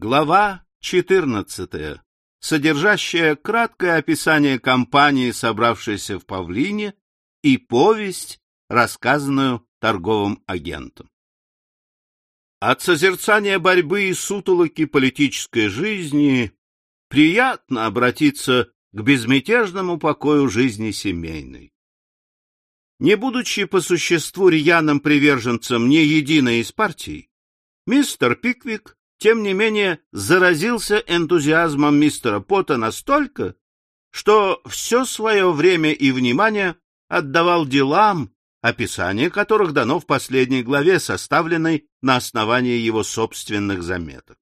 Глава 14, содержащая краткое описание компании, собравшейся в Павлине, и повесть, рассказанную торговым агентом. От созерцания борьбы и сутолоки политической жизни приятно обратиться к безмятежному покою жизни семейной. Не будучи по существу рьяным приверженцем ни единой из партий, мистер Пиквик, тем не менее, заразился энтузиазмом мистера Пота настолько, что все свое время и внимание отдавал делам, описание которых дано в последней главе, составленной на основании его собственных заметок.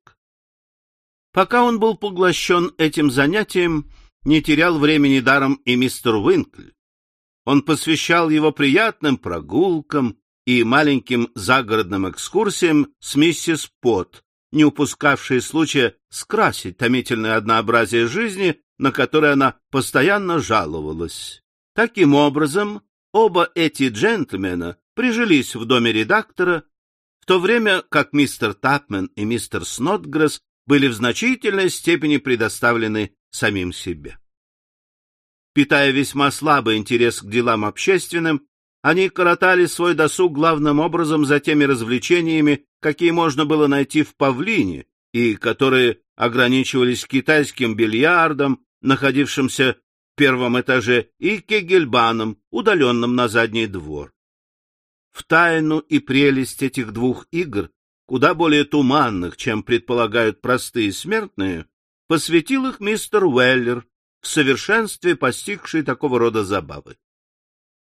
Пока он был поглощен этим занятием, не терял времени даром и мистер Уинкль. Он посвящал его приятным прогулкам и маленьким загородным экскурсиям с миссис Пот, не упускавшей случая скрасить томительное однообразие жизни, на которое она постоянно жаловалась. Таким образом, оба эти джентльмена прижились в доме редактора, в то время как мистер Тапмен и мистер Снотгресс были в значительной степени предоставлены самим себе. Питая весьма слабый интерес к делам общественным, они коротали свой досуг главным образом за теми развлечениями, какие можно было найти в Павлине, и которые ограничивались китайским бильярдом, находившимся в первом этаже, и кегельбаном, удаленным на задний двор. В тайну и прелесть этих двух игр, куда более туманных, чем предполагают простые смертные, посвятил их мистер Уэллер, в совершенстве постигшие такого рода забавы.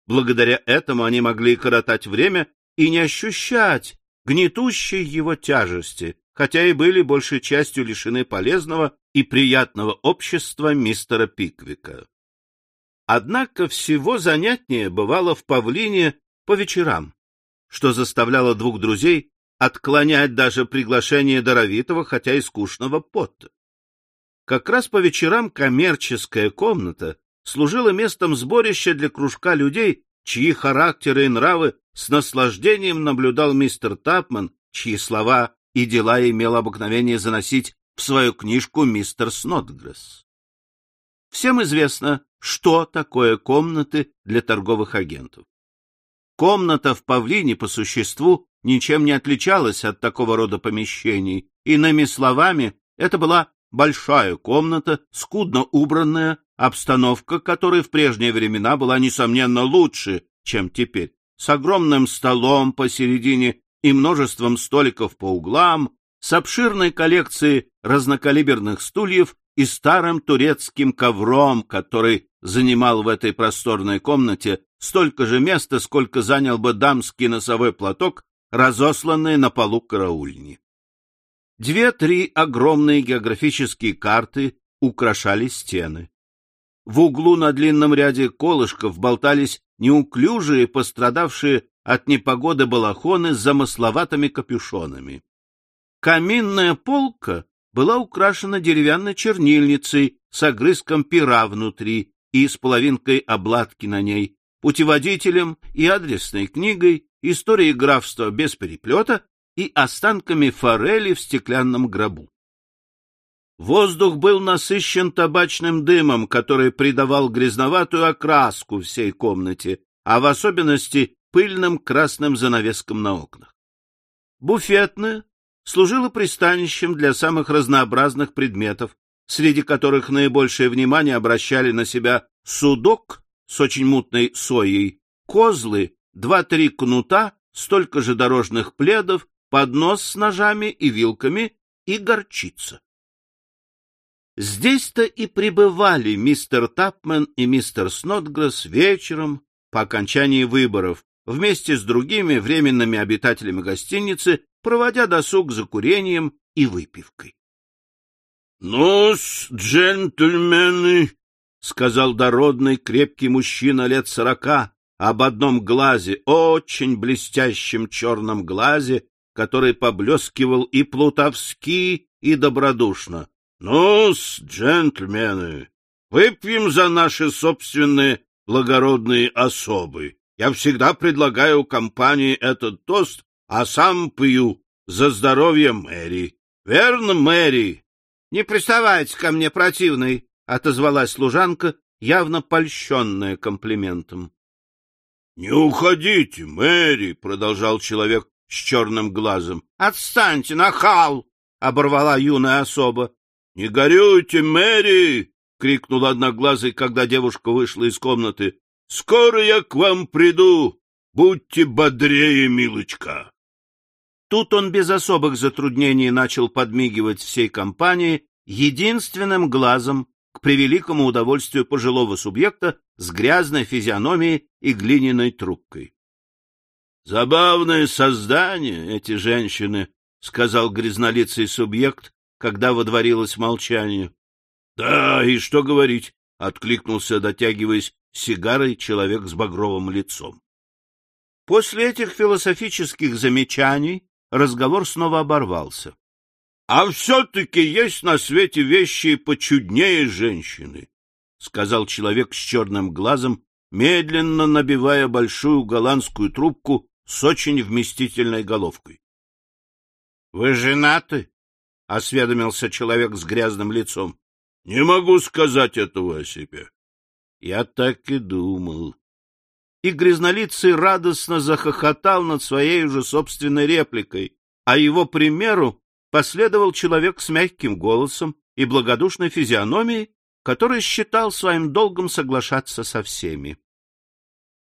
Благодаря этому они могли коротать время и не ощущать гнетущей его тяжести, хотя и были большей частью лишены полезного и приятного общества мистера Пиквика. Однако всего занятнее бывало в Павлине по вечерам, что заставляло двух друзей отклонять даже приглашение даровитого, хотя и скучного Потта. Как раз по вечерам коммерческая комната служила местом сборища для кружка людей, чьи характеры и нравы с наслаждением наблюдал мистер Тапман, чьи слова и дела имел обыкновение заносить в свою книжку мистер Снотгресс. Всем известно, что такое комнаты для торговых агентов. Комната в Павлине по существу ничем не отличалась от такого рода помещений. Иными словами, это была большая комната, скудно убранная, обстановка которой в прежние времена была, несомненно, лучше, чем теперь, с огромным столом посередине и множеством столиков по углам, с обширной коллекцией разнокалиберных стульев и старым турецким ковром, который занимал в этой просторной комнате столько же места, сколько занял бы дамский носовой платок, разосланный на полу караульни. Две-три огромные географические карты украшали стены. В углу на длинном ряде колышков болтались неуклюжие, пострадавшие от непогоды балахоны с замысловатыми капюшонами. Каминная полка была украшена деревянной чернильницей с огрызком пера внутри и с половинкой обладки на ней, путеводителем и адресной книгой, историей графства без переплета и останками форели в стеклянном гробу. Воздух был насыщен табачным дымом, который придавал грязноватую окраску всей комнате, а в особенности пыльным красным занавескам на окнах. Буфетная служила пристанищем для самых разнообразных предметов, среди которых наибольшее внимание обращали на себя судок с очень мутной соей, козлы, два-три кнута, столько же дорожных пледов поднос с ножами и вилками и горчица. Здесь-то и пребывали мистер Тапмен и мистер Снотгресс вечером по окончании выборов вместе с другими временными обитателями гостиницы, проводя досуг за курением и выпивкой. — Ну-с, джентльмены, — сказал дородный крепкий мужчина лет сорока, об одном глазе, очень блестящем черном глазе, который поблескивал и плутовски, и добродушно. — Ну-с, джентльмены, выпьем за наши собственные благородные особы. Я всегда предлагаю компании этот тост, а сам пью за здоровье Мэри. Верно, Мэри? — Не приставайте ко мне, противный, — отозвалась служанка, явно польщенная комплиментом. — Не уходите, Мэри, — продолжал человек с черным глазом. — Отстаньте, нахал! — оборвала юная особа. — Не горюйте, Мэри! — крикнул одноглазый, когда девушка вышла из комнаты. — Скоро я к вам приду. Будьте бодрее, милочка. Тут он без особых затруднений начал подмигивать всей компании единственным глазом к превеликому удовольствию пожилого субъекта с грязной физиономией и глиняной трубкой. — Забавное создание эти женщины, — сказал грязнолицый субъект, когда водворилось молчание. — Да, и что говорить, — откликнулся, дотягиваясь сигарой человек с багровым лицом. После этих философических замечаний разговор снова оборвался. — А все-таки есть на свете вещи почуднее женщины, — сказал человек с черным глазом, медленно набивая большую голландскую трубку с очень вместительной головкой. — Вы женаты? — осведомился человек с грязным лицом. — Не могу сказать этого о себе. — Я так и думал, и грязнолицый радостно захохотал над своей уже собственной репликой, а его примеру последовал человек с мягким голосом и благодушной физиономией, который считал своим долгом соглашаться со всеми. —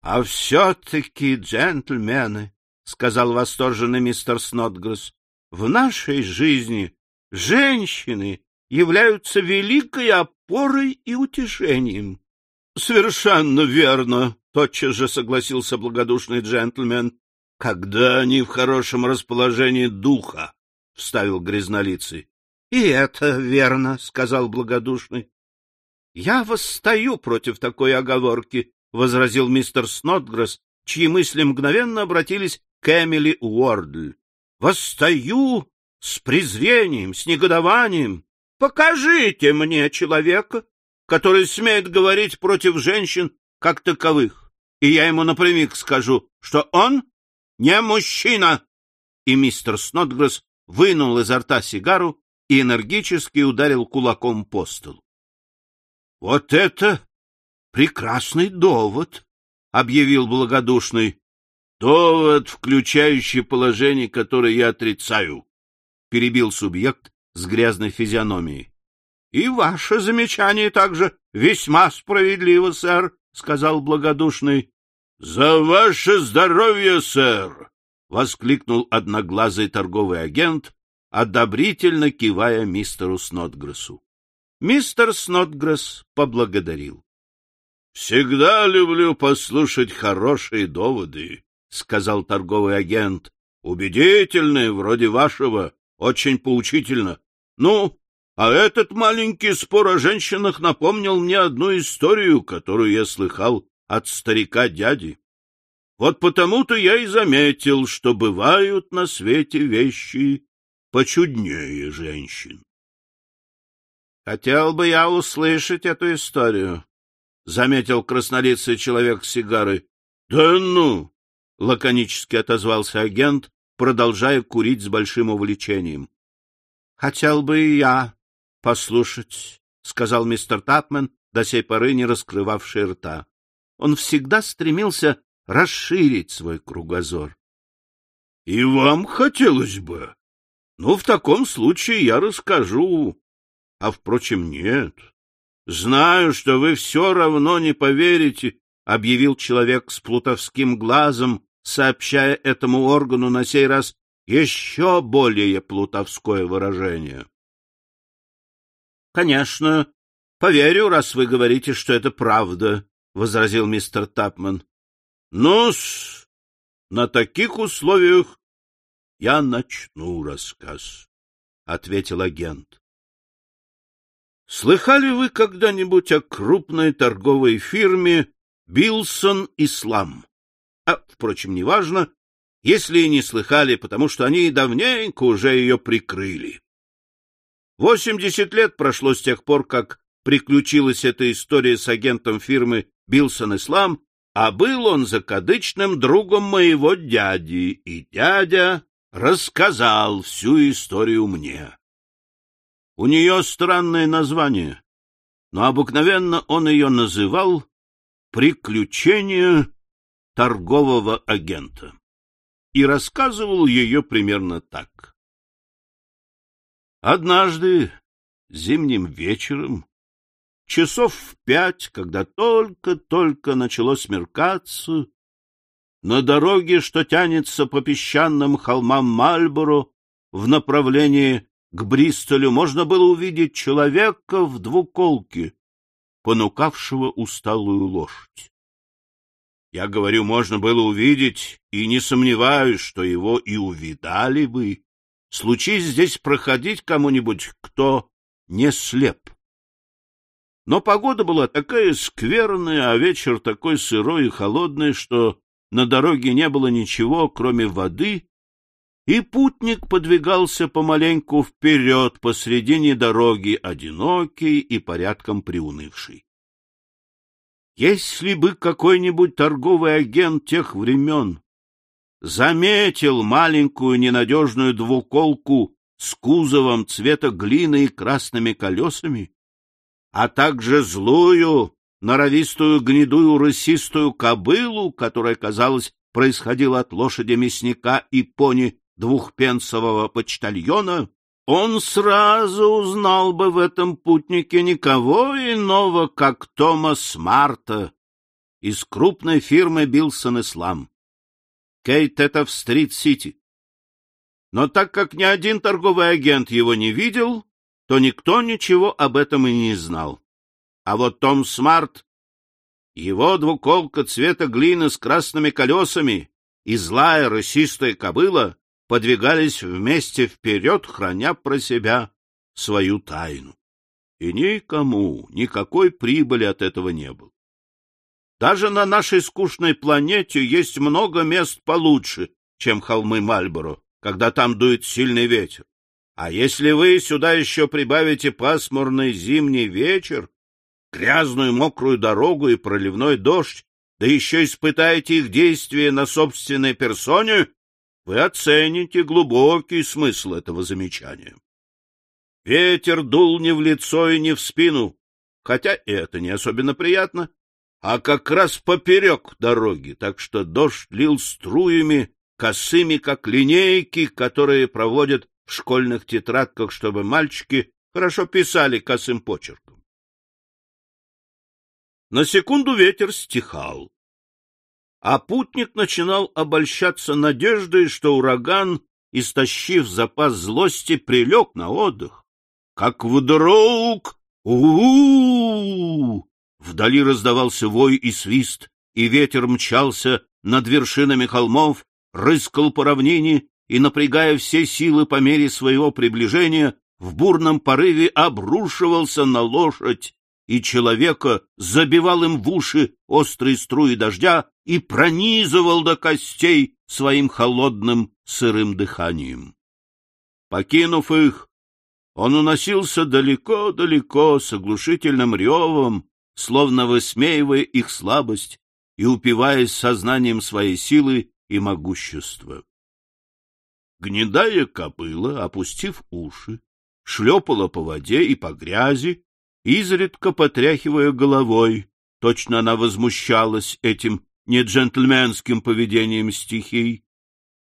А все-таки, джентльмены, — сказал восторженный мистер Снотгресс, — в нашей жизни женщины являются великой опорой и утешением. — Совершенно верно, Тотчас же согласился благодушный джентльмен. — Когда они в хорошем расположении духа, — вставил грязнолицый. — И это верно, — сказал благодушный. — Я восстаю против такой оговорки, — возразил мистер Снотгресс, чьи мысли мгновенно обратились к Эмили Уордль. — Восстаю с презрением, с негодованием. Покажите мне человека, который смеет говорить против женщин как таковых и я ему напрямик скажу, что он не мужчина. И мистер Снотгресс вынул изо рта сигару и энергически ударил кулаком по столу. — Вот это прекрасный довод, — объявил благодушный. — Довод, включающий положение, которое я отрицаю, — перебил субъект с грязной физиономией. — И ваше замечание также весьма справедливо, сэр, — сказал благодушный. За ваше здоровье, сэр! — воскликнул одноглазый торговый агент, одобрительно кивая мистеру Снотгрессу. Мистер Снотгресс поблагодарил. — Всегда люблю послушать хорошие доводы, — сказал торговый агент. — Убедительные, вроде вашего, очень поучительно. Ну, а этот маленький спор о женщинах напомнил мне одну историю, которую я слыхал от старика дяди. Вот потому-то я и заметил, что бывают на свете вещи почуднее женщин. — Хотел бы я услышать эту историю, — заметил краснолицый человек с сигарой. — Да ну! — лаконически отозвался агент, продолжая курить с большим увлечением. — Хотел бы и я послушать, — сказал мистер Тапмен, до сей поры не раскрывавший рта он всегда стремился расширить свой кругозор. — И вам хотелось бы? Ну, в таком случае я расскажу. А, впрочем, нет. Знаю, что вы все равно не поверите, — объявил человек с плутовским глазом, сообщая этому органу на сей раз еще более плутовское выражение. — Конечно, поверю, раз вы говорите, что это правда, — возразил мистер Тапман. — Ну-с, на таких условиях я начну рассказ, — ответил агент. — Слыхали вы когда-нибудь о крупной торговой фирме Билсон Ислам? А, впрочем, неважно, если и не слыхали, потому что они давненько уже ее прикрыли. Восемьдесят лет прошло с тех пор, как приключилась эта история с агентом фирмы Билсон Ислам, а был он закадычным другом моего дяди, и дядя рассказал всю историю мне. У нее странное название, но обыкновенно он ее называл «Приключения торгового агента» и рассказывал ее примерно так. Однажды, зимним вечером, часов в пять, когда только-только начало смеркаться, на дороге, что тянется по песчаным холмам Мальборо в направлении к Бристолю, можно было увидеть человека в двуколке, понукавшего усталую лошадь. Я говорю, можно было увидеть, и не сомневаюсь, что его и увидали бы, случись здесь проходить кому-нибудь, кто не слеп. Но погода была такая скверная, а вечер такой сырой и холодный, что на дороге не было ничего, кроме воды, и путник подвигался помаленьку вперед посредине дороги, одинокий и порядком приунывший. Если бы какой-нибудь торговый агент тех времен заметил маленькую ненадежную двуколку с кузовом цвета глины и красными колесами, а также злую, норовистую, гнедую, рысистую кобылу, которая, казалось, происходила от лошади мясника и пони двухпенсового почтальона, он сразу узнал бы в этом путнике никого иного, как Томас Марта из крупной фирмы Билсон Ислам. Кейт это в Стрит-Сити. Но так как ни один торговый агент его не видел, то никто ничего об этом и не знал. А вот Том Смарт, его двуколка цвета глины с красными колесами и злая рысистая кобыла подвигались вместе вперед, храня про себя свою тайну. И никому никакой прибыли от этого не было. Даже на нашей скучной планете есть много мест получше, чем холмы Мальборо, когда там дует сильный ветер. А если вы сюда еще прибавите пасмурный зимний вечер, грязную мокрую дорогу и проливной дождь, да еще испытаете их действие на собственной персоне, вы оцените глубокий смысл этого замечания. Ветер дул не в лицо и не в спину, хотя это не особенно приятно, а как раз поперек дороги, так что дождь лил струями, косыми, как линейки, которые проводят в школьных тетрадках, чтобы мальчики хорошо писали косым почерком. На секунду ветер стихал а путник начинал обольщаться надеждой, что ураган, истощив запас злости, прилег на отдых. Как вдруг... у у! Вдали раздавался вой и свист, и ветер мчался над вершинами холмов, рыскал по равнине и, напрягая все силы по мере своего приближения, в бурном порыве обрушивался на лошадь и человека, забивал им в уши острые струи дождя и пронизывал до костей своим холодным сырым дыханием. Покинув их, он уносился далеко-далеко с оглушительным ревом, словно высмеивая их слабость и упиваясь сознанием своей силы и могущества. Гнедая кобыла, опустив уши, шлепала по воде и по грязи, изредка потряхивая головой. Точно она возмущалась этим неджентльменским поведением стихий.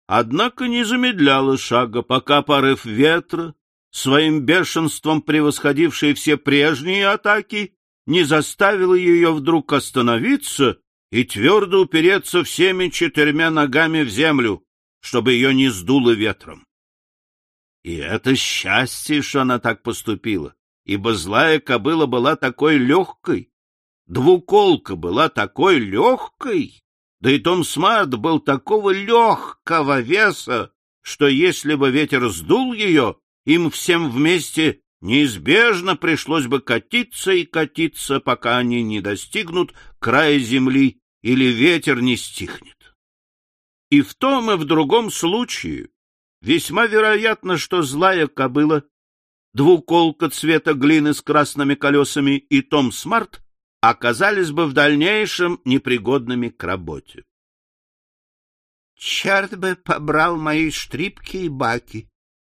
Однако не замедляла шага, пока порыв ветра, своим бешенством превосходивший все прежние атаки, не заставил ее вдруг остановиться и твердо упереться всеми четырьмя ногами в землю, чтобы ее не сдуло ветром. И это счастье, что она так поступила ибо злая кобыла была такой легкой, двуколка была такой легкой, да и Том Смарт был такого легкого веса, что если бы ветер сдул ее, им всем вместе неизбежно пришлось бы катиться и катиться, пока они не достигнут края земли или ветер не стихнет. И в том и в другом случае весьма вероятно, что злая кобыла двуколка цвета глины с красными колесами и Том Смарт оказались бы в дальнейшем непригодными к работе. — Черт бы побрал мои штрипки и баки,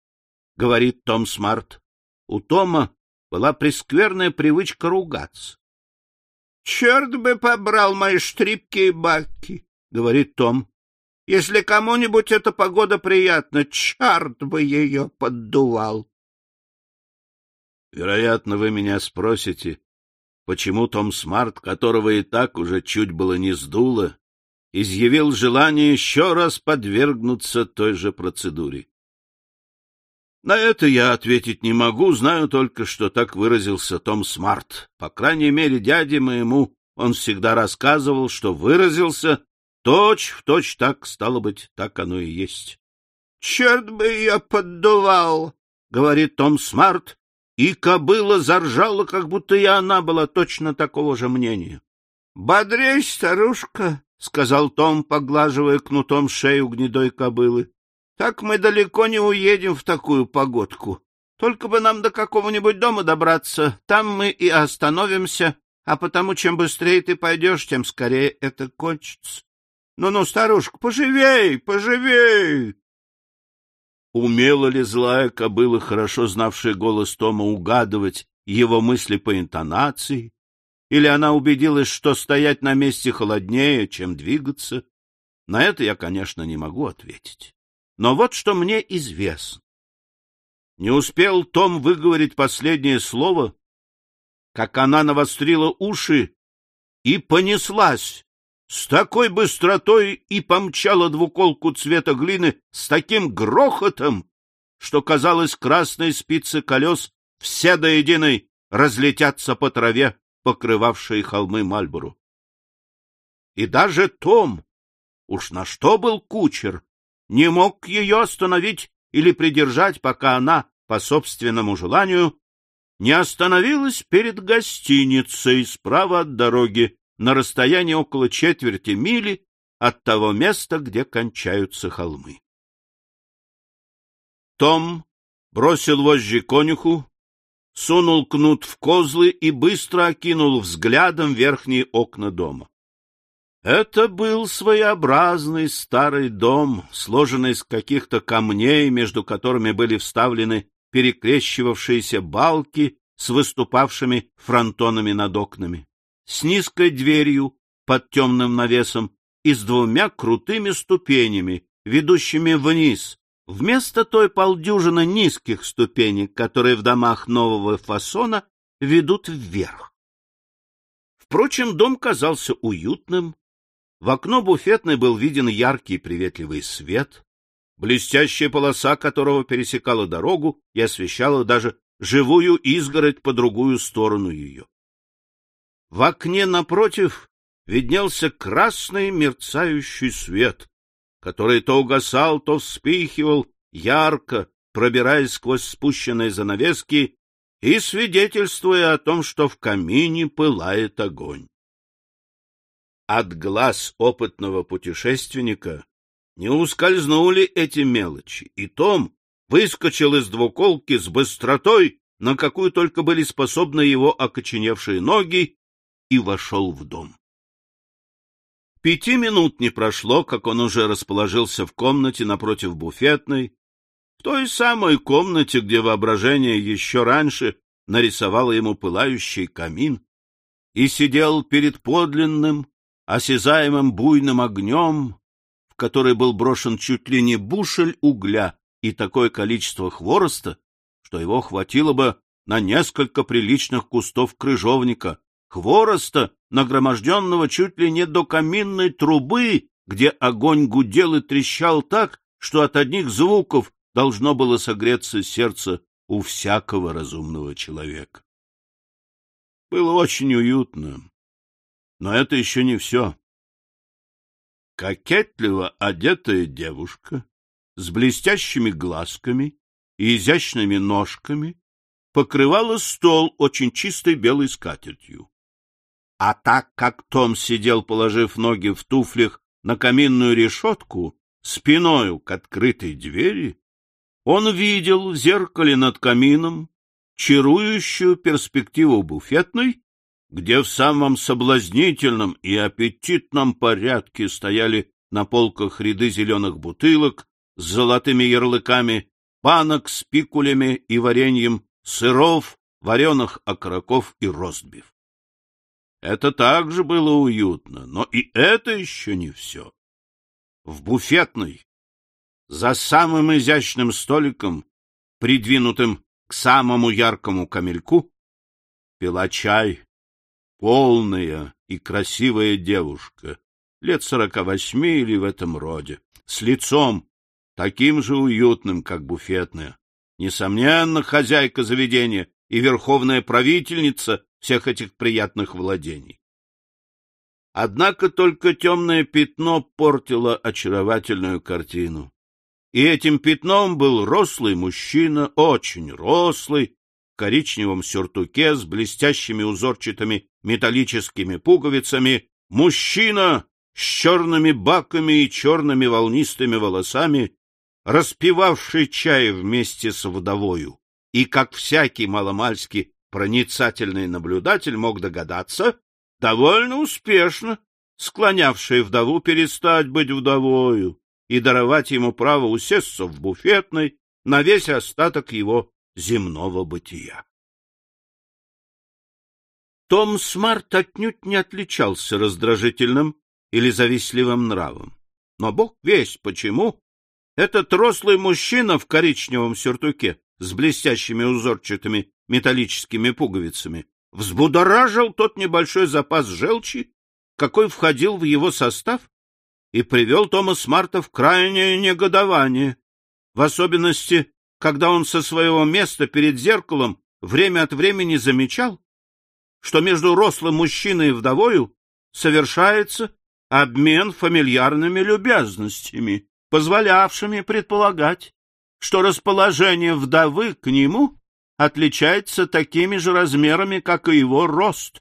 — говорит Том Смарт, у Тома была прескверная привычка ругаться. — Черт бы побрал мои штрипки и баки, — говорит Том. — Если кому-нибудь эта погода приятна, черт бы ее поддувал. Вероятно, вы меня спросите, почему Том Смарт, которого и так уже чуть было не сдуло, изъявил желание еще раз подвергнуться той же процедуре. На это я ответить не могу, знаю только, что так выразился Том Смарт. По крайней мере, дяде моему он всегда рассказывал, что выразился точь в точь так, стало быть, так оно и есть. — Черт бы я поддувал, — говорит Том Смарт, и кобыла заржала, как будто и она была точно такого же мнения. — Бодрей, старушка, — сказал Том, поглаживая кнутом шею гнедой кобылы. — Так мы далеко не уедем в такую погодку. Только бы нам до какого-нибудь дома добраться, там мы и остановимся, а потому чем быстрее ты пойдешь, тем скорее это кончится. Ну-ну, старушка, поживей, поживей! Умела ли злая кобыла, хорошо знавшая голос Тома, угадывать его мысли по интонации, или она убедилась, что стоять на месте холоднее, чем двигаться? На это я, конечно, не могу ответить. Но вот что мне известно. Не успел Том выговорить последнее слово, как она навострила уши и понеслась с такой быстротой и помчала двуколку цвета глины с таким грохотом, что, казалось, красные спицы колес все до единой разлетятся по траве, покрывавшей холмы Мальбору. И даже Том, уж на что был кучер, не мог ее остановить или придержать, пока она, по собственному желанию, не остановилась перед гостиницей справа от дороги на расстоянии около четверти мили от того места, где кончаются холмы. Том бросил вожжи конюху, сунул кнут в козлы и быстро окинул взглядом верхние окна дома. Это был своеобразный старый дом, сложенный из каких-то камней, между которыми были вставлены перекрещивавшиеся балки с выступавшими фронтонами над окнами, с низкой дверью под темным навесом и с двумя крутыми ступенями, ведущими вниз, вместо той полдюжины низких ступенек, которые в домах нового фасона ведут вверх. Впрочем, дом казался уютным. В окно буфетной был виден яркий приветливый свет, блестящая полоса которого пересекала дорогу и освещала даже живую изгородь по другую сторону ее. В окне напротив виднелся красный мерцающий свет, который то угасал, то вспыхивал ярко, пробираясь сквозь спущенные занавески и свидетельствуя о том, что в камине пылает огонь. От глаз опытного путешественника не ускользнули эти мелочи, и Том выскочил из двуколки с быстротой, на какую только были способны его окоченевшие ноги, и вошел в дом. Пяти минут не прошло, как он уже расположился в комнате напротив буфетной, в той самой комнате, где воображение еще раньше нарисовало ему пылающий камин, и сидел перед подлинным, осязаемым буйным огнем, в который был брошен чуть ли не бушель угля и такое количество хвороста, что его хватило бы на несколько приличных кустов крыжовника, хвороста, нагроможденного чуть ли не до каминной трубы, где огонь гудел и трещал так, что от одних звуков должно было согреться сердце у всякого разумного человека. Было очень уютно, но это еще не все. Кокетливо одетая девушка с блестящими глазками и изящными ножками покрывала стол очень чистой белой скатертью. А так как Том сидел, положив ноги в туфлях на каминную решетку, спиною к открытой двери, он видел в зеркале над камином чарующую перспективу буфетной, где в самом соблазнительном и аппетитном порядке стояли на полках ряды зеленых бутылок с золотыми ярлыками, банок с пикулями и вареньем сыров, вареных окороков и ростбиф. Это также было уютно, но и это еще не все. В буфетной, за самым изящным столиком, придвинутым к самому яркому камельку, пила чай полная и красивая девушка, лет сорока восьми или в этом роде, с лицом таким же уютным, как буфетная. Несомненно, хозяйка заведения и верховная правительница всех этих приятных владений. Однако только темное пятно портило очаровательную картину. И этим пятном был рослый мужчина, очень рослый, в коричневом сюртуке с блестящими узорчатыми металлическими пуговицами, мужчина с черными баками и черными волнистыми волосами, распивавший чай вместе с вдовою. И, как всякий маломальский проницательный наблюдатель мог догадаться, довольно успешно склонявший вдову перестать быть вдовою и даровать ему право усесться в буфетной на весь остаток его земного бытия. Том Смарт отнюдь не отличался раздражительным или завистливым нравом. Но бог весть почему этот рослый мужчина в коричневом сюртуке с блестящими узорчатыми металлическими пуговицами взбудоражил тот небольшой запас желчи, какой входил в его состав, и привел Тома Смарта в крайнее негодование, в особенности, когда он со своего места перед зеркалом время от времени замечал, что между рослым мужчиной и вдовою совершается обмен фамильярными любезностями, позволявшими предполагать, что расположение вдовы к нему отличается такими же размерами, как и его рост.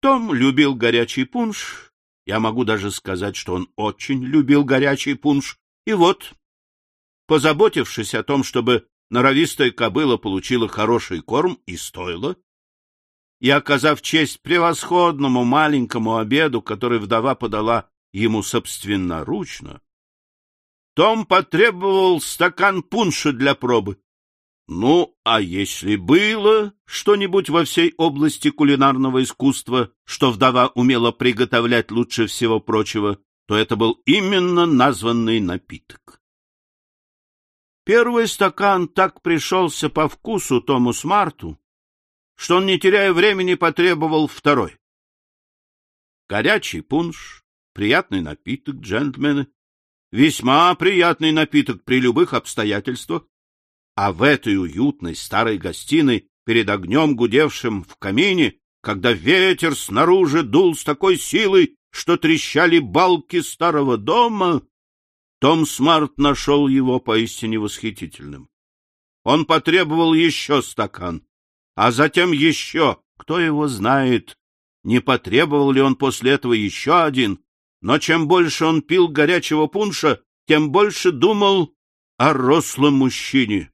Том любил горячий пунш, я могу даже сказать, что он очень любил горячий пунш, и вот, позаботившись о том, чтобы норовистая кобыла получила хороший корм и стойло, и оказав честь превосходному маленькому обеду, который вдова подала ему собственноручно, Том потребовал стакан пунша для пробы. Ну, а если было что-нибудь во всей области кулинарного искусства, что вдова умела приготовлять лучше всего прочего, то это был именно названный напиток. Первый стакан так пришелся по вкусу Тому Смарту, что он, не теряя времени, потребовал второй. Горячий пунш, приятный напиток, джентльмены, весьма приятный напиток при любых обстоятельствах, а в этой уютной старой гостиной, перед огнем, гудевшим в камине, когда ветер снаружи дул с такой силой, что трещали балки старого дома, том Смарт нашел его поистине восхитительным. Он потребовал еще стакан, а затем еще, кто его знает, не потребовал ли он после этого еще один, но чем больше он пил горячего пунша, тем больше думал о рослом мужчине. —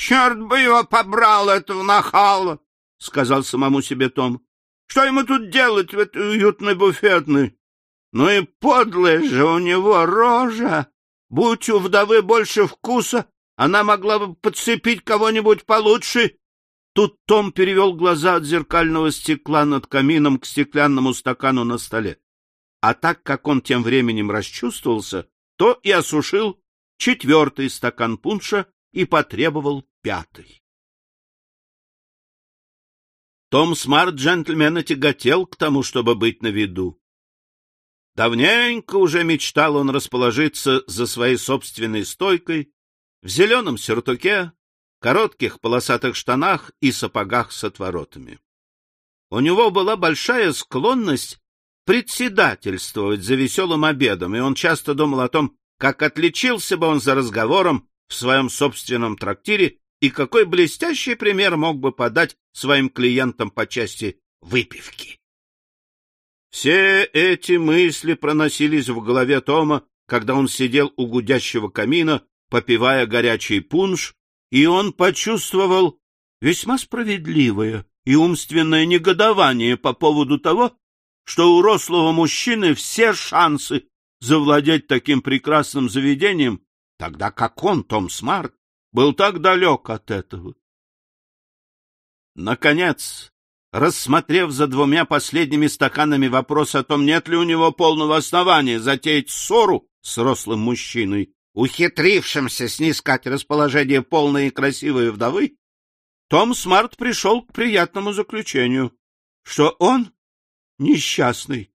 Черт бы его побрал, этого нахала! — сказал самому себе Том. — Что ему тут делать в этой уютной буфетной? Ну и подлая же у него рожа! Будь у вдовы больше вкуса, она могла бы подцепить кого-нибудь получше Тут Том перевел глаза от зеркального стекла над камином к стеклянному стакану на столе. А так как он тем временем расчувствовался, то и осушил четвертый стакан пунша и потребовал пятый. Том Смарт джентльмена тяготел к тому, чтобы быть на виду. Давненько уже мечтал он расположиться за своей собственной стойкой в зеленом сюртуке, коротких полосатых штанах и сапогах с отворотами. У него была большая склонность председательствовать за веселым обедом, и он часто думал о том, как отличился бы он за разговором в своем собственном трактире и какой блестящий пример мог бы подать своим клиентам по части выпивки. Все эти мысли проносились в голове Тома, когда он сидел у гудящего камина, попивая горячий пунш и он почувствовал весьма справедливое и умственное негодование по поводу того, что у рослого мужчины все шансы завладеть таким прекрасным заведением, тогда как он, Том Смарт, был так далек от этого. Наконец, рассмотрев за двумя последними стаканами вопрос о том, нет ли у него полного основания затеять ссору с рослым мужчиной, ухитрившимся снискать расположение полной и красивой вдовы, Том Смарт пришел к приятному заключению, что он несчастный,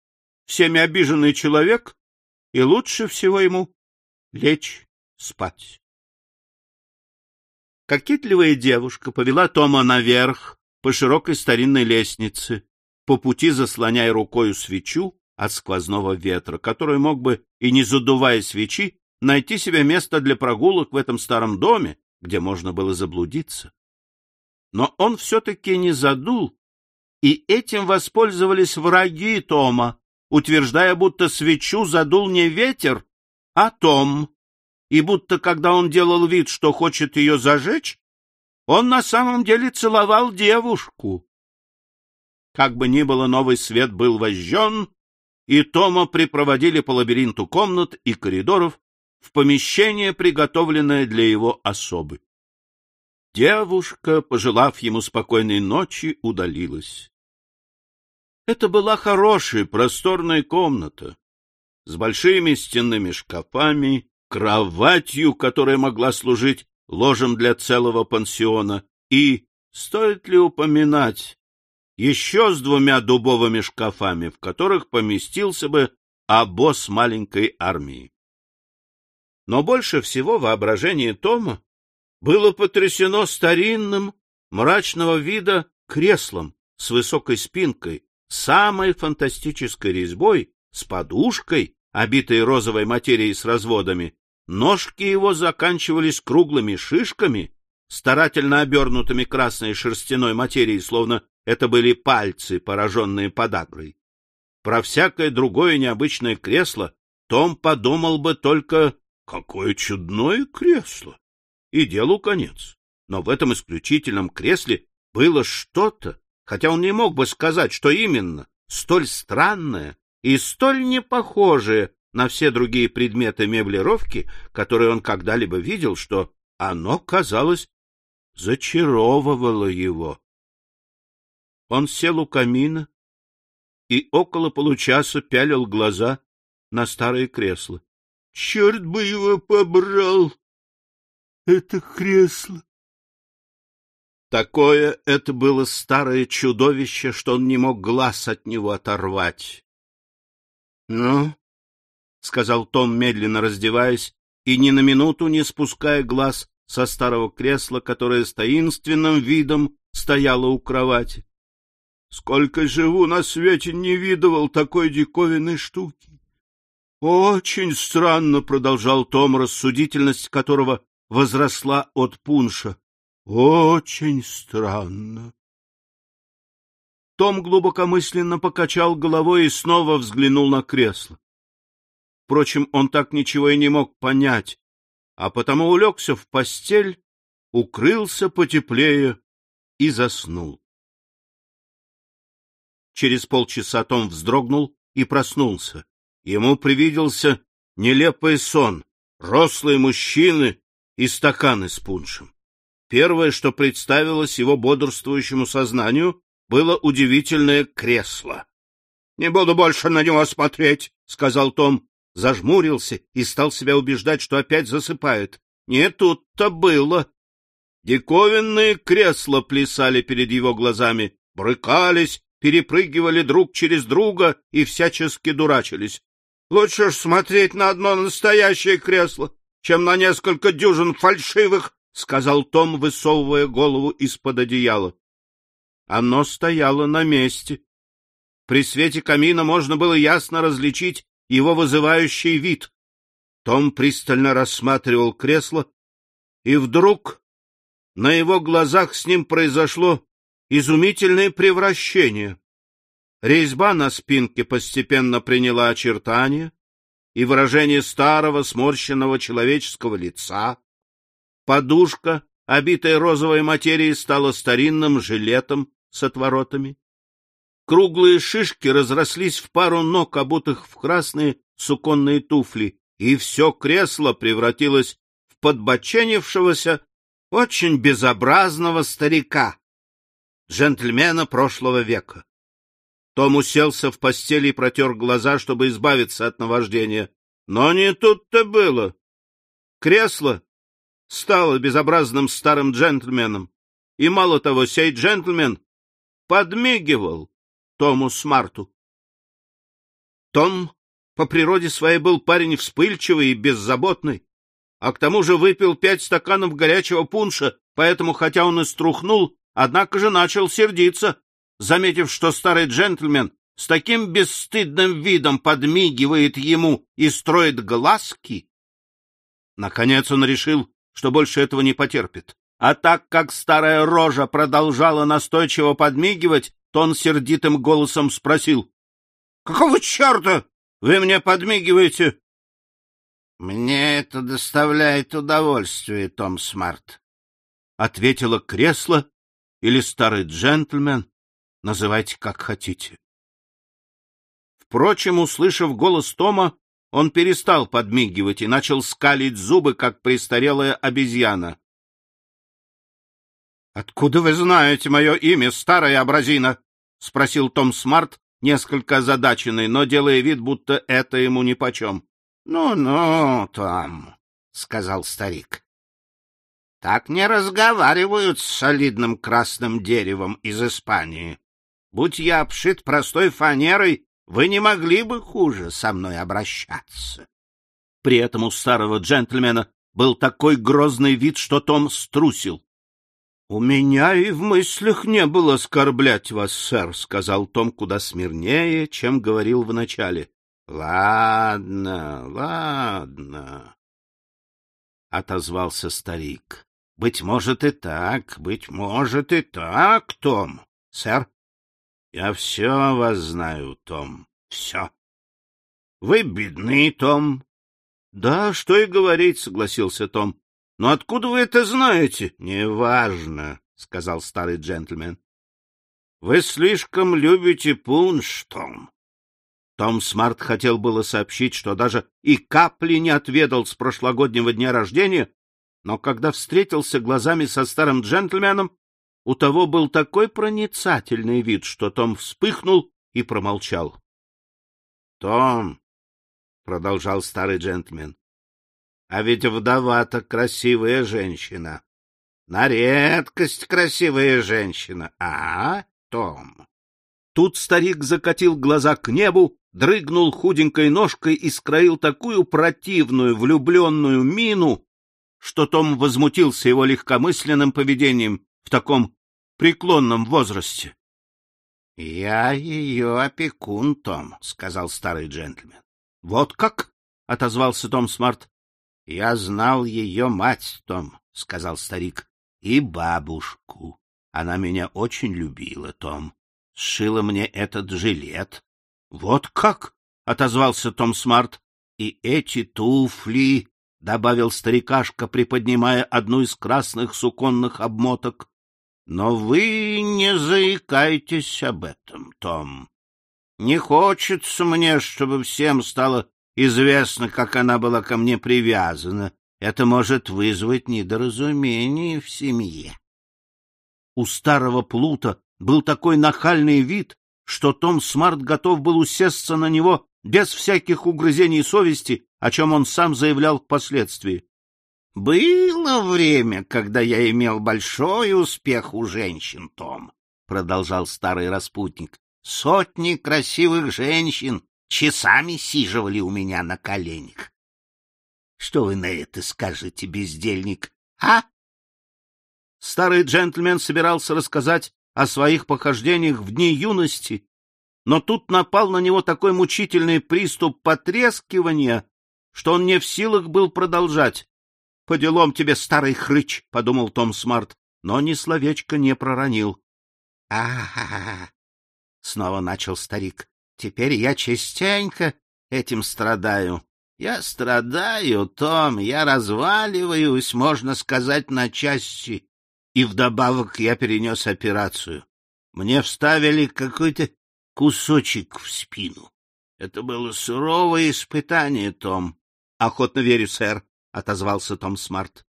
всеми обиженный человек, и лучше всего ему лечь спать. Кокетливая девушка повела Тома наверх по широкой старинной лестнице, по пути заслоняя рукою свечу от сквозного ветра, который мог бы, и не задувая свечи, найти себе место для прогулок в этом старом доме, где можно было заблудиться. Но он все-таки не задул, и этим воспользовались враги Тома, утверждая, будто свечу задул не ветер, а Том, и будто когда он делал вид, что хочет ее зажечь, он на самом деле целовал девушку. Как бы ни было, новый свет был вожжен, и Тома припроводили по лабиринту комнат и коридоров в помещение, приготовленное для его особы. Девушка, пожелав ему спокойной ночи, удалилась. Это была хорошая, просторная комната с большими стенными шкафами кроватью, которая могла служить ложем для целого пансиона, и, стоит ли упоминать, еще с двумя дубовыми шкафами, в которых поместился бы обоз маленькой армии. Но больше всего воображение Тома было потрясено старинным, мрачного вида креслом с высокой спинкой, самой фантастической резьбой, с подушкой, обитой розовой материей с разводами, Ножки его заканчивались круглыми шишками, старательно обернутыми красной шерстяной материей, словно это были пальцы, пораженные подагрой. Про всякое другое необычное кресло Том подумал бы только «Какое чудное кресло!» И делу конец. Но в этом исключительном кресле было что-то, хотя он не мог бы сказать, что именно, столь странное и столь непохожее на все другие предметы меблировки, которые он когда-либо видел, что оно, казалось, зачаровывало его. Он сел у камина и около получаса пялил глаза на старое кресло. — Черт бы его побрал! Это кресло! Такое это было старое чудовище, что он не мог глаз от него оторвать. — Ну, — сказал Том, медленно раздеваясь и ни на минуту не спуская глаз со старого кресла, которое с таинственным видом стояло у кровати. — Сколько живу на свете, не видывал такой диковинной штуки. — Очень странно, — продолжал Том, рассудительность которого возросла от пунша. — Очень странно. Том глубокомысленно покачал головой и снова взглянул на кресло. Впрочем, он так ничего и не мог понять, а потому улегся в постель, укрылся потеплее и заснул. Через полчаса Том вздрогнул и проснулся. Ему привиделся нелепый сон, рослые мужчины и стаканы с пуншем. Первое, что представилось его бодрствующему сознанию, было удивительное кресло. — Не буду больше на него смотреть, — сказал Том, зажмурился и стал себя убеждать, что опять засыпает. Не тут-то было. Диковинные кресла плясали перед его глазами, брыкались, перепрыгивали друг через друга и всячески дурачились. Лучше ж смотреть на одно настоящее кресло, чем на несколько дюжин фальшивых, — сказал Том, высовывая голову из-под одеяла. Оно стояло на месте. При свете камина можно было ясно различить его вызывающий вид. Том пристально рассматривал кресло, и вдруг на его глазах с ним произошло изумительное превращение. Резьба на спинке постепенно приняла очертания и выражение старого сморщенного человеческого лица. Подушка, обитая розовой материей, стала старинным жилетом с отворотами. Круглые шишки разрослись в пару ног, обутых в красные суконные туфли, и все кресло превратилось в подбоченившегося очень безобразного старика, джентльмена прошлого века. Том уселся в постели и протер глаза, чтобы избавиться от наваждения. Но не тут-то было. Кресло стало безобразным старым джентльменом. И мало того, сей джентльмен подмигивал Тому Смарту. Том по природе своей был парень вспыльчивый и беззаботный, а к тому же выпил пять стаканов горячего пунша, поэтому, хотя он и струхнул, однако же начал сердиться, заметив, что старый джентльмен с таким бесстыдным видом подмигивает ему и строит глазки. Наконец он решил, что больше этого не потерпит. А так как старая рожа продолжала настойчиво подмигивать, то он сердитым голосом спросил. — Какого черта вы мне подмигиваете? — Мне это доставляет удовольствие, Том Смарт, — ответило кресло или старый джентльмен, называйте как хотите. Впрочем, услышав голос Тома, он перестал подмигивать и начал скалить зубы, как престарелая обезьяна. — Откуда вы знаете мое имя, старая абразина? — спросил Том Смарт, несколько озадаченный, но делая вид, будто это ему нипочем. «Ну — Ну-ну, Том, — сказал старик. — Так не разговаривают с солидным красным деревом из Испании. Будь я обшит простой фанерой, вы не могли бы хуже со мной обращаться. При этом у старого джентльмена был такой грозный вид, что Том струсил. — У меня и в мыслях не было оскорблять вас, сэр, — сказал Том куда смирнее, чем говорил вначале. — Ладно, ладно, — отозвался старик. — Быть может и так, быть может и так, Том. Сэр, я все вас знаю, Том, все. Вы бедны, Том. — Да, что и говорить, — согласился Том. — Но откуда вы это знаете? — Неважно, — сказал старый джентльмен. — Вы слишком любите пунш, Том. Том Смарт хотел было сообщить, что даже и капли не отведал с прошлогоднего дня рождения, но когда встретился глазами со старым джентльменом, у того был такой проницательный вид, что Том вспыхнул и промолчал. — Том, — продолжал старый джентльмен, — а ведь вдова-то красивая женщина. На редкость красивая женщина, а, Том? Тут старик закатил глаза к небу, дрыгнул худенькой ножкой и скроил такую противную влюбленную мину, что Том возмутился его легкомысленным поведением в таком преклонном возрасте. — Я ее опекун, Том, — сказал старый джентльмен. — Вот как? — отозвался Том Смарт. — Я знал ее мать, Том, — сказал старик, — и бабушку. Она меня очень любила, Том. Сшила мне этот жилет. — Вот как? — отозвался Том Смарт. — И эти туфли, — добавил старикашка, приподнимая одну из красных суконных обмоток. — Но вы не заикайтесь об этом, Том. Не хочется мне, чтобы всем стало известно, как она была ко мне привязана. Это может вызвать недоразумение в семье. У старого плута был такой нахальный вид, что Том Смарт готов был усесться на него без всяких угрызений совести, о чем он сам заявлял впоследствии. Было время, когда я имел большой успех у женщин, Том, продолжал старый распутник. Сотни красивых женщин часами сиживали у меня на коленях. Что вы на это скажете, бездельник, а? Старый джентльмен собирался рассказать о своих похождениях в дни юности, но тут напал на него такой мучительный приступ потрескивания, что он не в силах был продолжать. — По делам тебе, старый хрыч, — подумал Том Смарт, но ни словечко не проронил. — А-а-а! — снова начал старик. — Теперь я частенько этим страдаю. Я страдаю, Том, я разваливаюсь, можно сказать, на части. И вдобавок я перенес операцию. Мне вставили какой-то кусочек в спину. Это было суровое испытание, Том. — Охотно верю, сэр, — отозвался Том Смарт.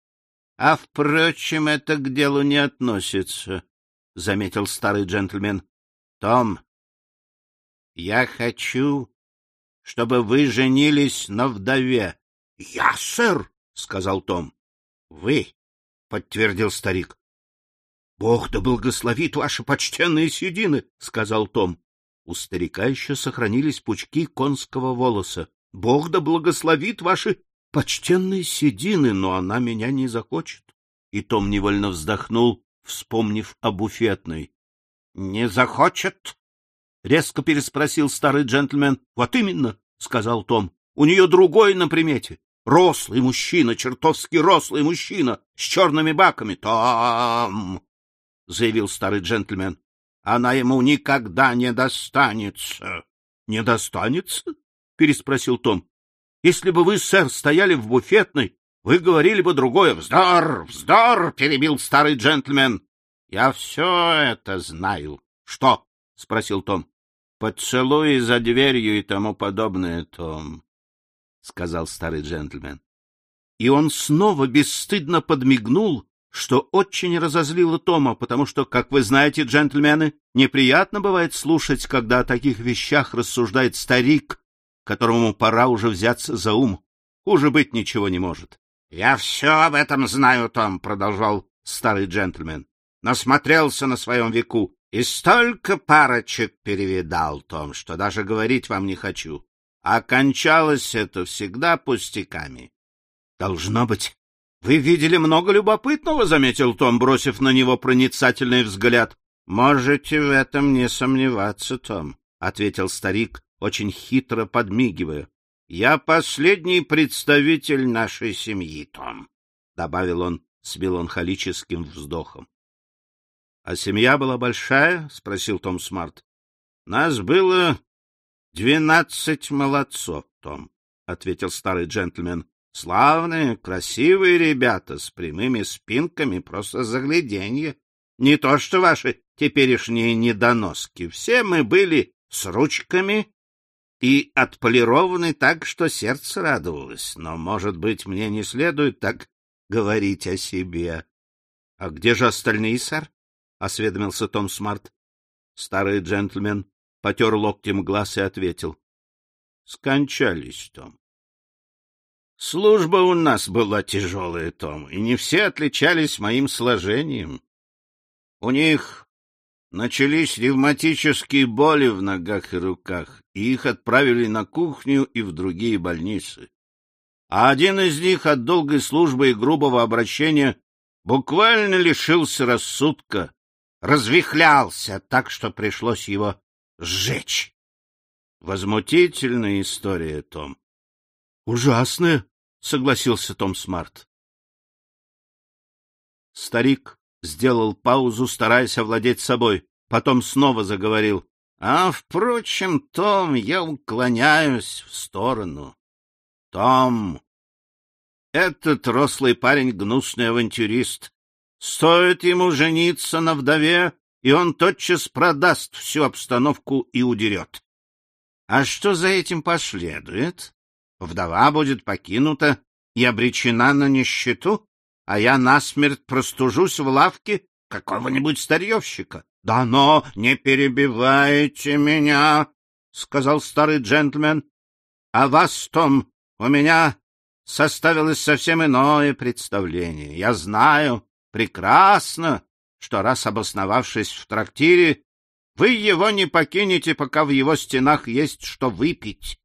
А, впрочем, это к делу не относится, — заметил старый джентльмен. — Том, я хочу, чтобы вы женились на вдове. — Я, сэр, — сказал Том. — Вы, — подтвердил старик. — Бог да благословит ваши почтенные седины, — сказал Том. У старика еще сохранились пучки конского волоса. — Бог да благословит ваши почтенные седины, но она меня не захочет. И Том невольно вздохнул, вспомнив о буфетной. — Не захочет? — резко переспросил старый джентльмен. — Вот именно, — сказал Том. — У нее другой на примете. Рослый мужчина, чертовски рослый мужчина, с черными баками. — Том! — заявил старый джентльмен. — Она ему никогда не достанется. — Не достанется? — переспросил Том. — Если бы вы, сэр, стояли в буфетной, вы говорили бы другое. — Вздор, вздор! — перебил старый джентльмен. — Я все это знаю. — Что? — спросил Том. — Поцелуи за дверью и тому подобное, Том, — сказал старый джентльмен. И он снова бесстыдно подмигнул, что очень разозлило Тома, потому что, как вы знаете, джентльмены, неприятно бывает слушать, когда о таких вещах рассуждает старик, которому пора уже взяться за ум. Хуже быть ничего не может. — Я все об этом знаю, Том, — продолжал старый джентльмен. Насмотрелся на своем веку и столько парочек перевидал, Том, что даже говорить вам не хочу. Окончалось это всегда пустяками. — Должно быть. Вы видели много любопытного, — заметил Том, бросив на него проницательный взгляд. — Можете в этом не сомневаться, Том, — ответил старик, очень хитро подмигивая. — Я последний представитель нашей семьи, Том, — добавил он с меланхолическим вздохом. — А семья была большая? — спросил Том Смарт. — Нас было — Двенадцать молодцов, Том, — ответил старый джентльмен. — Славные, красивые ребята с прямыми спинками, просто загляденье. Не то что ваши теперешние недоноски. Все мы были с ручками и отполированы так, что сердце радовалось. Но, может быть, мне не следует так говорить о себе. — А где же остальные, сэр? — осведомился Том Смарт. Старый джентльмен потер локтем глаз и ответил. — Скончались, Том. Служба у нас была тяжелая, Том, и не все отличались моим сложением. У них начались ревматические боли в ногах и руках, и их отправили на кухню и в другие больницы. А один из них от долгой службы и грубого обращения буквально лишился рассудка, развихлялся так, что пришлось его сжечь. Возмутительная история, Том. — Ужасная, — согласился Том Смарт. Старик сделал паузу, стараясь овладеть собой, потом снова заговорил. — А, впрочем, Том, я уклоняюсь в сторону. — Том, этот рослый парень — гнусный авантюрист. Стоит ему жениться на вдове, и он тотчас продаст всю обстановку и удерет. А что за этим последует? Вдова будет покинута и обречена на нищету, а я насмерть простужусь в лавке какого-нибудь старьевщика. — Да но не перебивайте меня, — сказал старый джентльмен. — А вас, Том, у меня составилось совсем иное представление. Я знаю прекрасно, что раз обосновавшись в трактире, вы его не покинете, пока в его стенах есть что выпить.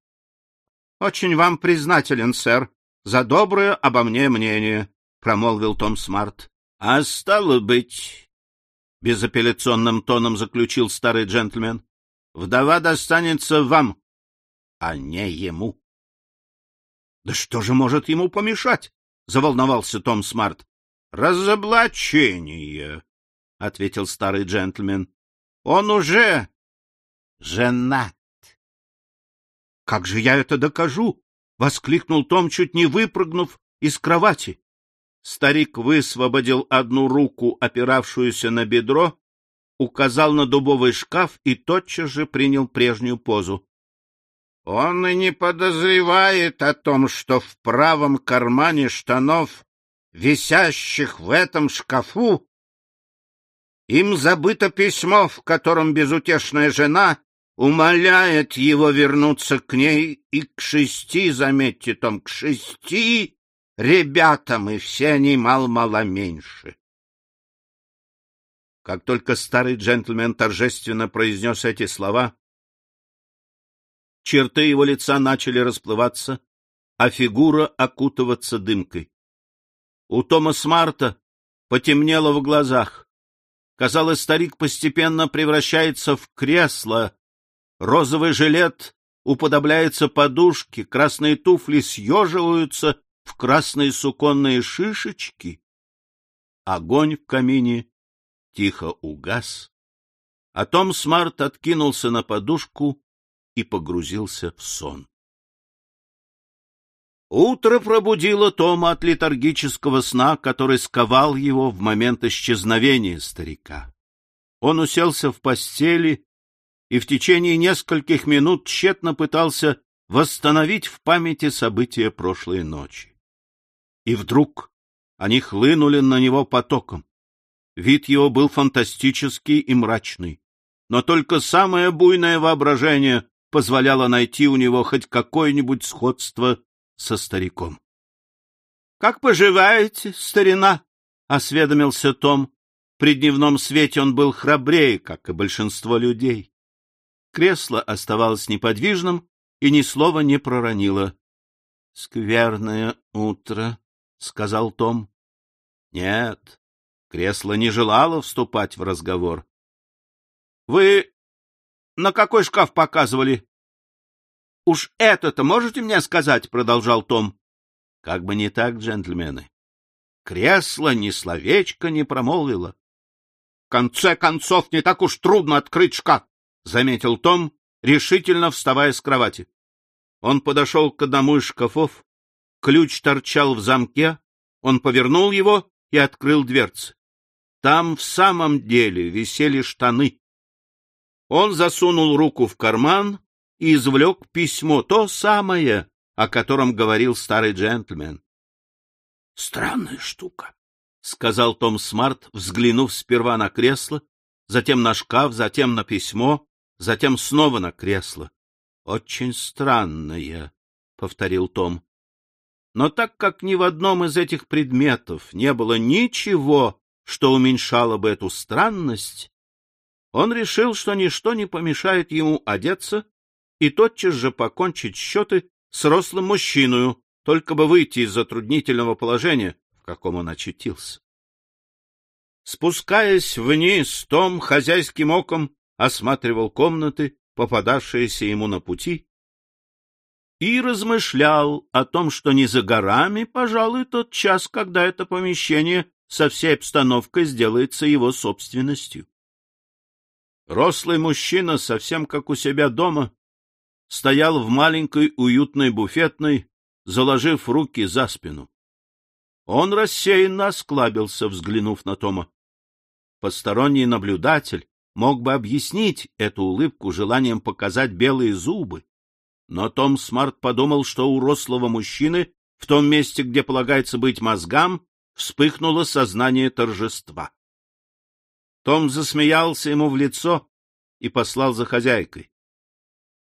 — Очень вам признателен, сэр, за доброе обо мне мнение, — промолвил Том Смарт. — А стало быть, — безапелляционным тоном заключил старый джентльмен, — вдова достанется вам, а не ему. — Да что же может ему помешать? — заволновался Том Смарт. — Разоблачение, — ответил старый джентльмен. — Он уже женат. — Как же я это докажу? — воскликнул Том, чуть не выпрыгнув из кровати. Старик высвободил одну руку, опиравшуюся на бедро, указал на дубовый шкаф и тотчас же принял прежнюю позу. — Он и не подозревает о том, что в правом кармане штанов висящих в этом шкафу, им забыто письмо, в котором безутешная жена умоляет его вернуться к ней и к шести, заметьте, Том, к шести ребятам, и все они мал-мало меньше. Как только старый джентльмен торжественно произнес эти слова, черты его лица начали расплываться, а фигура окутываться дымкой. У Тома Смарта потемнело в глазах. Казалось, старик постепенно превращается в кресло. Розовый жилет уподобляется подушке, красные туфли съеживаются в красные суконные шишечки. Огонь в камине тихо угас, а Том Смарт откинулся на подушку и погрузился в сон. Утро пробудило Тома от летаргического сна, который сковал его в момент исчезновения старика. Он уселся в постели и в течение нескольких минут тщетно пытался восстановить в памяти события прошлой ночи. И вдруг они хлынули на него потоком. Вид его был фантастический и мрачный, но только самое буйное воображение позволяло найти у него хоть какое-нибудь сходство со стариком. — Как поживаете, старина? — осведомился Том. При дневном свете он был храбрее, как и большинство людей. Кресло оставалось неподвижным и ни слова не проронило. — Скверное утро, — сказал Том. — Нет, кресло не желало вступать в разговор. — Вы на какой шкаф показывали? — Уж это-то можете мне сказать? — продолжал Том. — Как бы не так, джентльмены. Кресло ни словечко не промолвило. — В конце концов, не так уж трудно открыть шкаф, — заметил Том, решительно вставая с кровати. Он подошел к одному из шкафов, ключ торчал в замке, он повернул его и открыл дверцы. Там в самом деле висели штаны. Он засунул руку в карман и извлек письмо, то самое, о котором говорил старый джентльмен. — Странная штука, — сказал Том Смарт, взглянув сперва на кресло, затем на шкаф, затем на письмо, затем снова на кресло. — Очень странная, — повторил Том. Но так как ни в одном из этих предметов не было ничего, что уменьшало бы эту странность, он решил, что ничто не помешает ему одеться и тотчас же покончить счеты с рослым мужчиной, только бы выйти из затруднительного положения, в каком он очутился. Спускаясь вниз, Том хозяйским оком осматривал комнаты, попадавшиеся ему на пути, и размышлял о том, что не за горами, пожалуй, тот час, когда это помещение со всей обстановкой сделается его собственностью. Рослый мужчина, совсем как у себя дома, стоял в маленькой уютной буфетной, заложив руки за спину. Он рассеянно осклабился, взглянув на Тома. Посторонний наблюдатель мог бы объяснить эту улыбку желанием показать белые зубы, но Том Смарт подумал, что у рослого мужчины в том месте, где полагается быть мозгам, вспыхнуло сознание торжества. Том засмеялся ему в лицо и послал за хозяйкой. —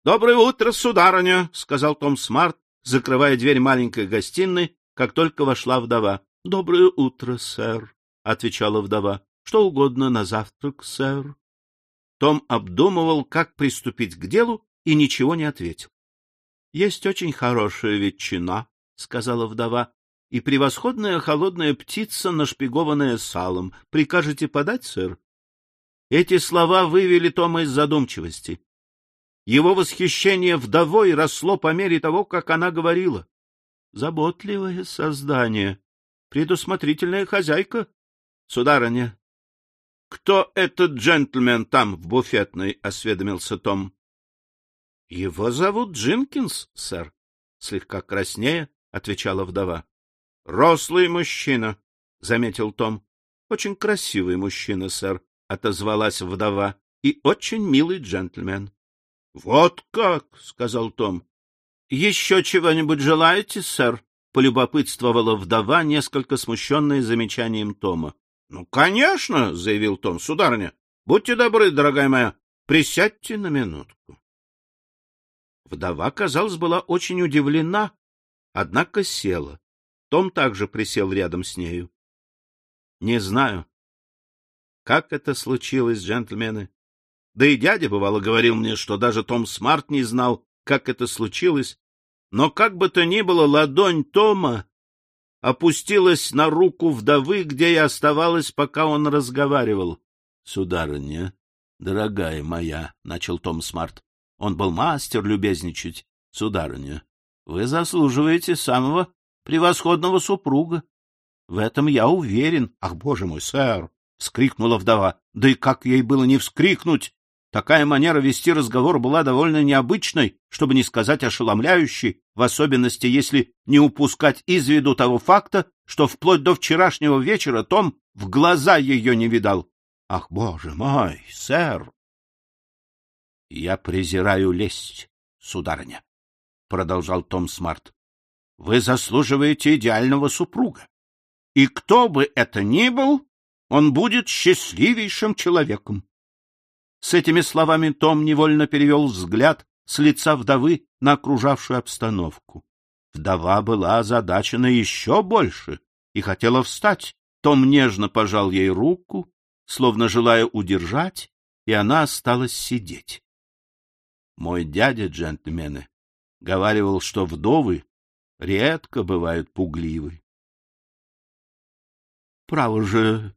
Доброе утро, сударыня! — сказал Том Смарт, закрывая дверь маленькой гостиной, как только вошла вдова. — Доброе утро, сэр! — отвечала вдова. — Что угодно на завтрак, сэр. Том обдумывал, как приступить к делу, и ничего не ответил. — Есть очень хорошая ветчина, — сказала вдова, — и превосходная холодная птица, нашпигованная салом. Прикажете подать, сэр? Эти слова вывели Тома из задумчивости. Его восхищение вдовой росло по мере того, как она говорила. Заботливое создание, предусмотрительная хозяйка. Сударыня, кто этот джентльмен там в буфетной? — осведомился Том. — Его зовут Джинкинс, сэр, — слегка краснея отвечала вдова. — Рослый мужчина, — заметил Том. — Очень красивый мужчина, сэр, — отозвалась вдова, — и очень милый джентльмен. — Вот как, — сказал Том. — Еще чего-нибудь желаете, сэр? — полюбопытствовала вдова, несколько смущенная замечанием Тома. — Ну, конечно, — заявил Том, — сударыня. Будьте добры, дорогая моя, присядьте на минутку. Вдова, казалось, была очень удивлена, однако села. Том также присел рядом с нею. Не знаю, как это случилось, джентльмены. Да и дядя, бывало, говорил мне, что даже Том Смарт не знал, как это случилось. Но как бы то ни было, ладонь Тома опустилась на руку вдовы, где и оставалась, пока он разговаривал. — Сударыня, дорогая моя, — начал Том Смарт. Он был мастер любезничать. — Сударыня, вы заслуживаете самого превосходного супруга. В этом я уверен. — Ах, боже мой, сэр! — вскрикнула вдова. Да и как ей было не вскрикнуть! Такая манера вести разговор была довольно необычной, чтобы не сказать ошеломляющей, в особенности если не упускать из виду того факта, что вплоть до вчерашнего вечера Том в глаза ее не видал. — Ах, боже мой, сэр! — Я презираю лесть, сударыня, — продолжал Том Смарт. — Вы заслуживаете идеального супруга. И кто бы это ни был, он будет счастливейшим человеком. С этими словами Том невольно перевел взгляд с лица вдовы на окружавшую обстановку. Вдова была озадачена еще больше и хотела встать. Том нежно пожал ей руку, словно желая удержать, и она осталась сидеть. Мой дядя, джентльмены, говаривал, что вдовы редко бывают пугливы. — Право же,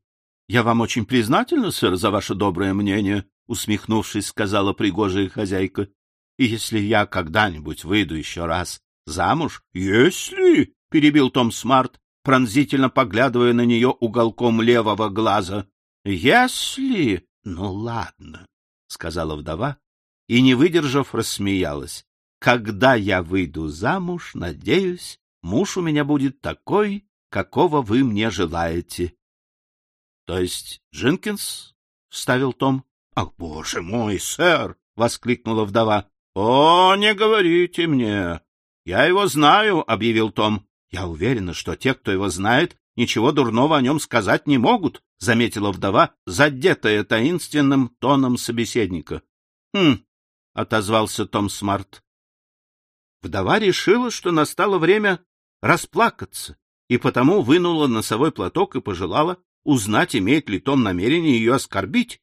я вам очень признательна, сэр, за ваше доброе мнение, — усмехнувшись, сказала пригожая хозяйка. — Если я когда-нибудь выйду еще раз замуж... — Если? — перебил Том Смарт, пронзительно поглядывая на нее уголком левого глаза. — Если... — Ну, ладно, — сказала вдова и, не выдержав, рассмеялась. — Когда я выйду замуж, надеюсь, муж у меня будет такой, какого вы мне желаете. — То есть Джинкинс? — вставил Том. — Ах, боже мой, сэр! — воскликнула вдова. — О, не говорите мне! — Я его знаю, — объявил Том. — Я уверена, что те, кто его знает, ничего дурного о нем сказать не могут, — заметила вдова, задетая таинственным тоном собеседника. — Хм, — отозвался Том Смарт. Вдова решила, что настало время расплакаться, и потому вынула носовой платок и пожелала узнать, имеет ли Том намерение ее оскорбить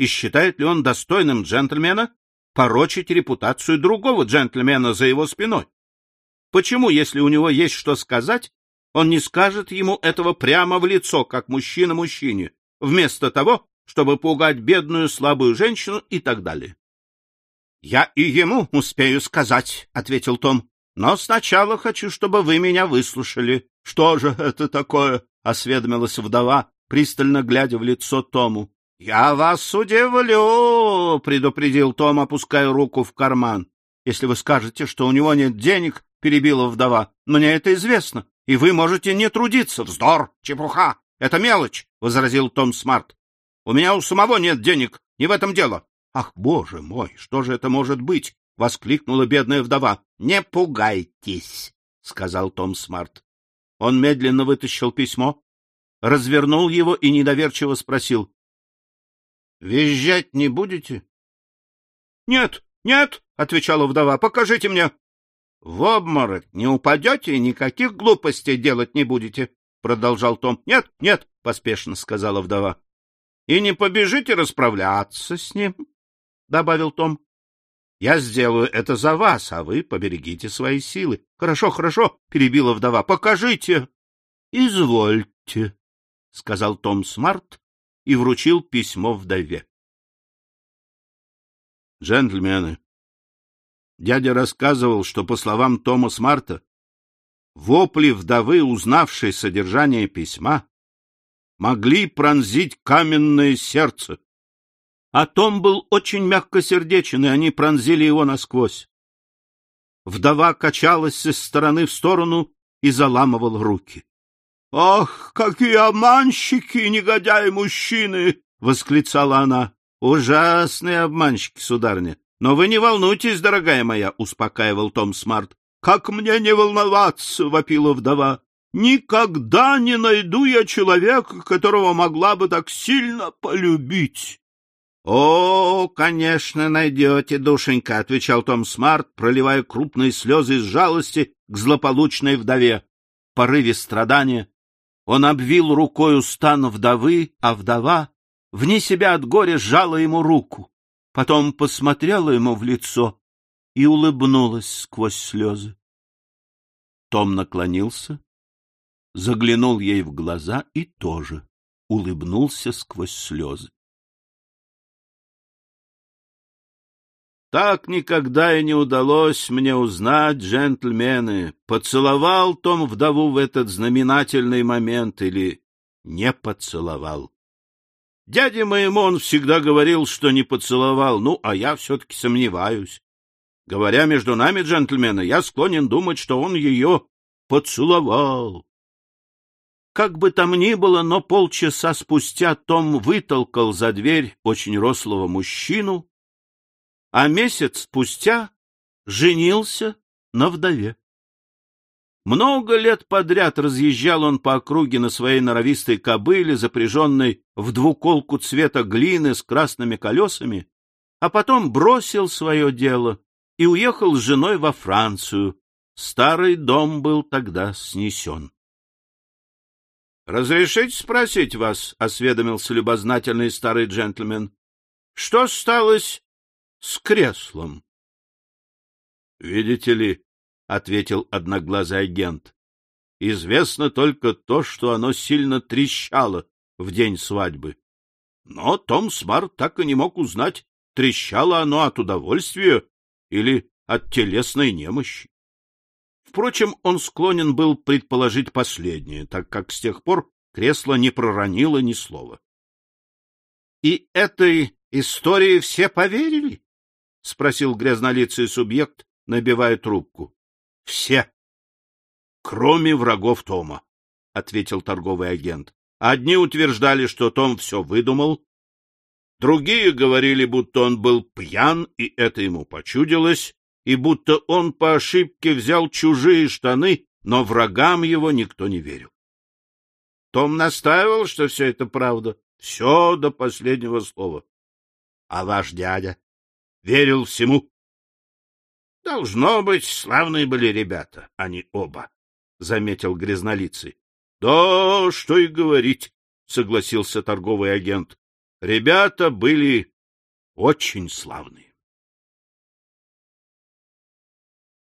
и считает ли он достойным джентльмена порочить репутацию другого джентльмена за его спиной. Почему, если у него есть что сказать, он не скажет ему этого прямо в лицо, как мужчина мужчине, вместо того, чтобы пугать бедную слабую женщину и так далее? — Я и ему успею сказать, — ответил Том. — Но сначала хочу, чтобы вы меня выслушали. — Что же это такое? — осведомилась вдова, пристально глядя в лицо Тому. — Я вас удивлю, — предупредил Том, опуская руку в карман. — Если вы скажете, что у него нет денег, — перебила вдова, — мне это известно, и вы можете не трудиться. — Вздор, чепуха, это мелочь, — возразил Том Смарт. — У меня у самого нет денег, не в этом дело. — Ах, боже мой, что же это может быть? — воскликнула бедная вдова. — Не пугайтесь, — сказал Том Смарт. Он медленно вытащил письмо, развернул его и недоверчиво спросил. Визжать не будете? — Нет, нет, — отвечала вдова, — покажите мне. — В обморок не упадете и никаких глупостей делать не будете, — продолжал Том. — Нет, нет, — поспешно сказала вдова. — И не побежите расправляться с ним, — добавил Том. — Я сделаю это за вас, а вы поберегите свои силы. — Хорошо, хорошо, — перебила вдова. — Покажите. — Извольте, — сказал Том Смарт и вручил письмо вдове. Джентльмены, дядя рассказывал, что, по словам Тома Смарта, вопли вдовы, узнавшей содержание письма, могли пронзить каменное сердце. А Том был очень мягкосердечен, и они пронзили его насквозь. Вдова качалась из стороны в сторону и заламывала руки. — Ах, какие обманщики, негодяи-мужчины! — восклицала она. — Ужасные обманщики, сударыня. Но вы не волнуйтесь, дорогая моя, — успокаивал Том Смарт. как мне не волноваться, — вопила вдова. Никогда не найду я человека, которого могла бы так сильно полюбить. — О, конечно, найдете, душенька, — отвечал Том Смарт, проливая крупные слезы из жалости к злополучной вдове. В порыве страдания он обвил рукою стан вдовы, а вдова, вне себя от горя, сжала ему руку, потом посмотрела ему в лицо и улыбнулась сквозь слезы. Том наклонился, заглянул ей в глаза и тоже улыбнулся сквозь слезы. Так никогда и не удалось мне узнать, джентльмены, поцеловал Том вдову в этот знаменательный момент или не поцеловал. Дяде моему он всегда говорил, что не поцеловал, ну, а я все-таки сомневаюсь. Говоря между нами, джентльмены, я склонен думать, что он ее поцеловал. Как бы там ни было, но полчаса спустя Том вытолкал за дверь очень рослого мужчину, а месяц спустя женился на вдове. Много лет подряд разъезжал он по округе на своей норовистой кобыле, запряженной в двуколку цвета глины с красными колесами, а потом бросил свое дело и уехал с женой во Францию. Старый дом был тогда снесен. — Разрешите спросить вас, — осведомился любознательный старый джентльмен, — что сталось с креслом. — Видите ли, — ответил одноглазый агент, — известно только то, что оно сильно трещало в день свадьбы. Но Том Смарт так и не мог узнать, трещало оно от удовольствия или от телесной немощи. Впрочем, он склонен был предположить последнее, так как с тех пор кресло не проронило ни слова. — И этой истории все поверили? — спросил грязнолицый субъект, набивая трубку. — Все. — Кроме врагов Тома, — ответил торговый агент. Одни утверждали, что Том все выдумал, другие говорили, будто он был пьян, и это ему почудилось, и будто он по ошибке взял чужие штаны, но врагам его никто не верил. Том настаивал, что все это правда, все до последнего слова. А ваш дядя? Верил всему. — Должно быть, славные были ребята, они оба, — заметил грязнолицый. — Да, что и говорить, — согласился торговый агент. — Ребята были очень славные.